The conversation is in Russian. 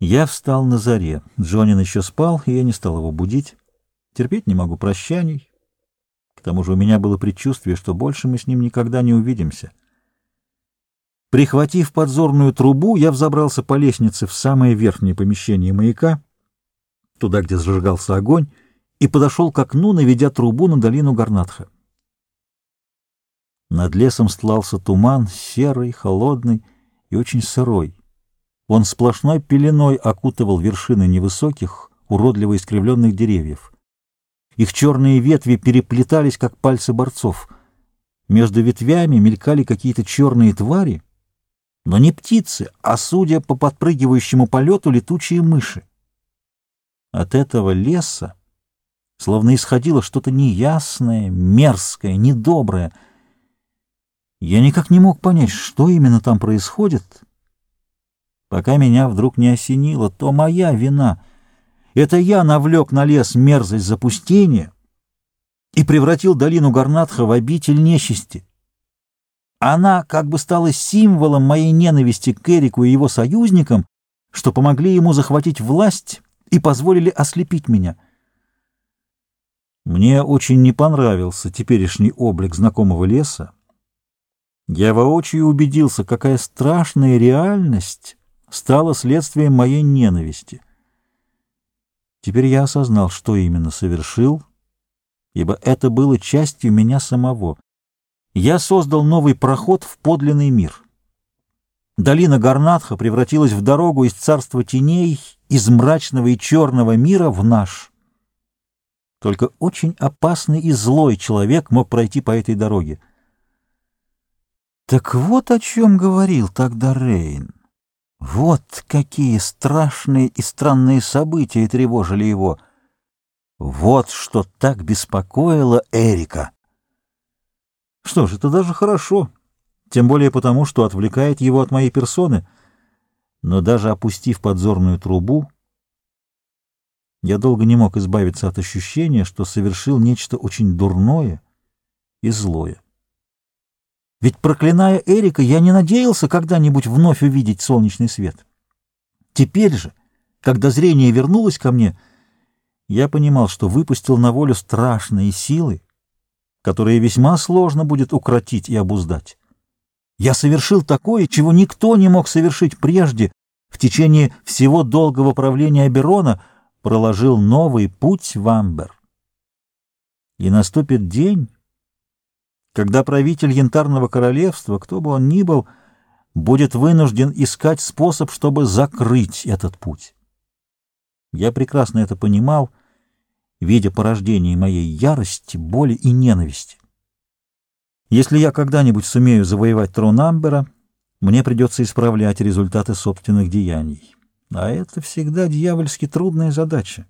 Я встал на заре. Джонин еще спал, и я не стал его будить. Терпеть не могу прощаний. К тому же у меня было предчувствие, что больше мы с ним никогда не увидимся. Прихватив подзорную трубу, я взобрался по лестнице в самое верхнее помещение маяка, туда, где зажигался огонь, и подошел к окну, наведя трубу на долину Гарнатха. Над лесом стлался туман, серый, холодный и очень сырой. Он сплошной пеленой окутывал вершины невысоких, уродливо искривленных деревьев. Их черные ветви переплетались, как пальцы борцов. Между ветвями мелькали какие-то черные твари, но не птицы, а, судя по подпрыгивающему полету, летучие мыши. От этого леса словно исходило что-то неясное, мерзкое, недоброе. Я никак не мог понять, что именно там происходит, пока меня вдруг не осенило, то моя вина. Это я навлек на лес мерзость запустения и превратил долину Гарнатха в обитель нечисти. Она как бы стала символом моей ненависти к Эрику и его союзникам, что помогли ему захватить власть и позволили ослепить меня. Мне очень не понравился теперешний облик знакомого леса. Я воочию убедился, какая страшная реальность стало следствием моей ненависти. Теперь я осознал, что именно совершил, ибо это было частью меня самого. Я создал новый проход в подлинный мир. Долина Гарнатха превратилась в дорогу из царства теней, из мрачного и черного мира в наш. Только очень опасный и злой человек мог пройти по этой дороге. Так вот о чем говорил тогда Рейн. Вот какие страшные и странные события тревожили его. Вот что так беспокоило Эрика. Что ж, это даже хорошо, тем более потому, что отвлекает его от моей персоны. Но даже опустив подзорную трубу, я долго не мог избавиться от ощущения, что совершил нечто очень дурное и злое. Ведь, проклиная Эрика, я не надеялся когда-нибудь вновь увидеть солнечный свет. Теперь же, когда зрение вернулось ко мне, я понимал, что выпустил на волю страшные силы, которые весьма сложно будет укротить и обуздать. Я совершил такое, чего никто не мог совершить прежде, в течение всего долгого правления Аберона проложил новый путь в Амбер. И наступит день, когда правитель Янтарного королевства, кто бы он ни был, будет вынужден искать способ, чтобы закрыть этот путь. Я прекрасно это понимал, видя порождение моей ярости, боли и ненависти. Если я когда-нибудь сумею завоевать трон Амбера, мне придется исправлять результаты собственных деяний. А это всегда дьявольски трудная задача.